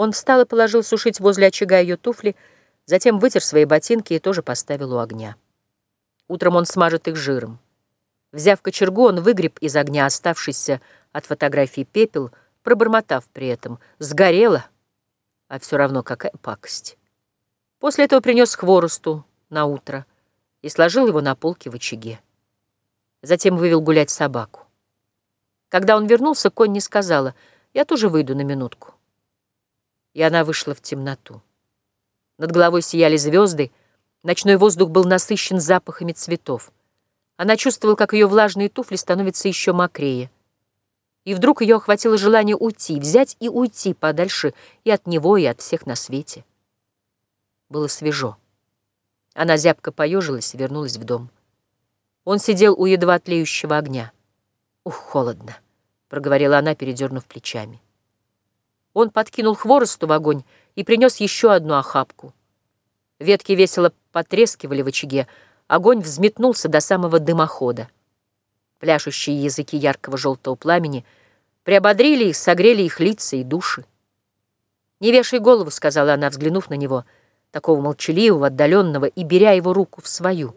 Он встал и положил сушить возле очага ее туфли, затем вытер свои ботинки и тоже поставил у огня. Утром он смажет их жиром. Взяв кочергу, он выгреб из огня оставшийся от фотографии пепел, пробормотав при этом «сгорело», а все равно какая пакость. После этого принес хворосту на утро и сложил его на полке в очаге. Затем вывел гулять собаку. Когда он вернулся, Конни сказала, «Я тоже выйду на минутку». И она вышла в темноту. Над головой сияли звезды, ночной воздух был насыщен запахами цветов. Она чувствовала, как ее влажные туфли становятся еще мокрее. И вдруг ее охватило желание уйти, взять и уйти подальше и от него, и от всех на свете. Было свежо. Она зябко поежилась и вернулась в дом. Он сидел у едва тлеющего огня. «Ух, холодно!» — проговорила она, передернув плечами. Он подкинул хворосту в огонь и принес еще одну охапку. Ветки весело потрескивали в очаге, огонь взметнулся до самого дымохода. Пляшущие языки яркого желтого пламени приободрили их, согрели их лица и души. «Не вешай голову», — сказала она, взглянув на него — такого молчаливого, отдаленного, и беря его руку в свою.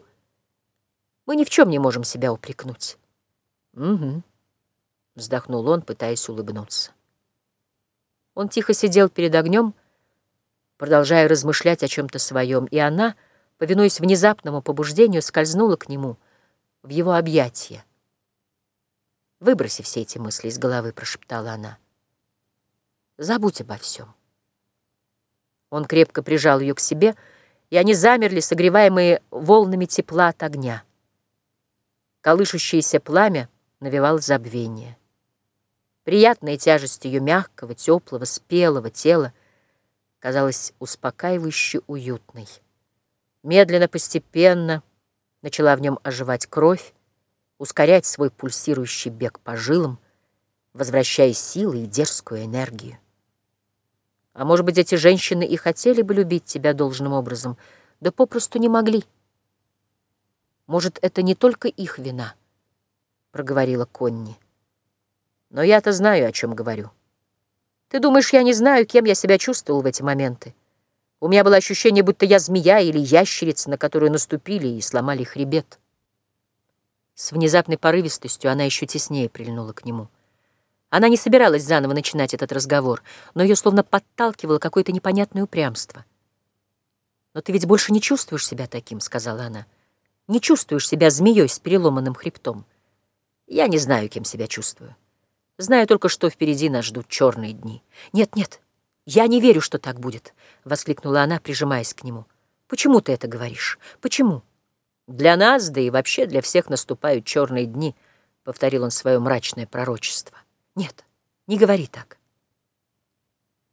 Мы ни в чем не можем себя упрекнуть. «Угу», — вздохнул он, пытаясь улыбнуться. Он тихо сидел перед огнем, продолжая размышлять о чем-то своем, и она, повинуясь внезапному побуждению, скользнула к нему в его объятия. «Выброси все эти мысли из головы», — прошептала она. «Забудь обо всем». Он крепко прижал ее к себе, и они замерли, согреваемые волнами тепла от огня. Колышущееся пламя навевало забвение. Приятная тяжесть ее мягкого, теплого, спелого тела казалась успокаивающе уютной. Медленно, постепенно начала в нем оживать кровь, ускорять свой пульсирующий бег по жилам, возвращая силы и дерзкую энергию. А может быть, эти женщины и хотели бы любить тебя должным образом, да попросту не могли. Может, это не только их вина, — проговорила Конни. Но я-то знаю, о чем говорю. Ты думаешь, я не знаю, кем я себя чувствовал в эти моменты? У меня было ощущение, будто я змея или ящерица, на которую наступили и сломали хребет. С внезапной порывистостью она еще теснее прильнула к нему. Она не собиралась заново начинать этот разговор, но ее словно подталкивало какое-то непонятное упрямство. «Но ты ведь больше не чувствуешь себя таким», — сказала она. «Не чувствуешь себя змеей с переломанным хребтом. Я не знаю, кем себя чувствую. Знаю только, что впереди нас ждут черные дни. Нет, нет, я не верю, что так будет», — воскликнула она, прижимаясь к нему. «Почему ты это говоришь? Почему?» «Для нас, да и вообще для всех наступают черные дни», — повторил он свое мрачное пророчество. Нет, не говори так.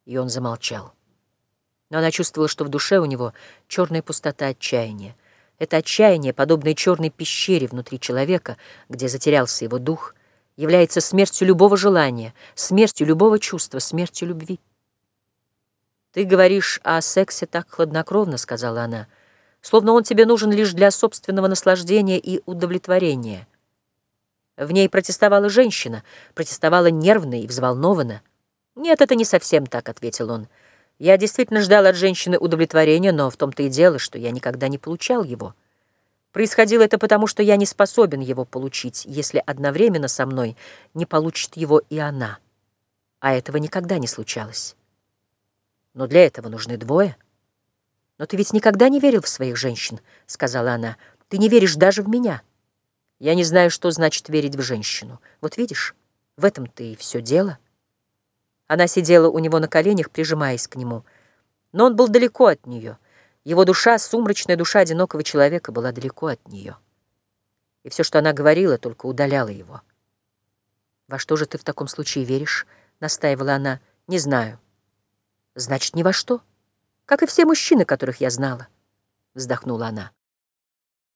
И он замолчал. Но она чувствовала, что в душе у него черная пустота отчаяния. Это отчаяние, подобное черной пещере внутри человека, где затерялся его дух, является смертью любого желания, смертью любого чувства, смертью любви. «Ты говоришь о сексе так хладнокровно», — сказала она, «словно он тебе нужен лишь для собственного наслаждения и удовлетворения». В ней протестовала женщина, протестовала нервно и взволнованно. «Нет, это не совсем так», — ответил он. «Я действительно ждал от женщины удовлетворения, но в том-то и дело, что я никогда не получал его. Происходило это потому, что я не способен его получить, если одновременно со мной не получит его и она. А этого никогда не случалось. Но для этого нужны двое». «Но ты ведь никогда не верил в своих женщин», — сказала она. «Ты не веришь даже в меня». Я не знаю, что значит верить в женщину. Вот видишь, в этом-то и все дело. Она сидела у него на коленях, прижимаясь к нему. Но он был далеко от нее. Его душа, сумрачная душа одинокого человека, была далеко от нее. И все, что она говорила, только удаляло его. «Во что же ты в таком случае веришь?» — настаивала она. «Не знаю». «Значит, ни во что. Как и все мужчины, которых я знала», — вздохнула она.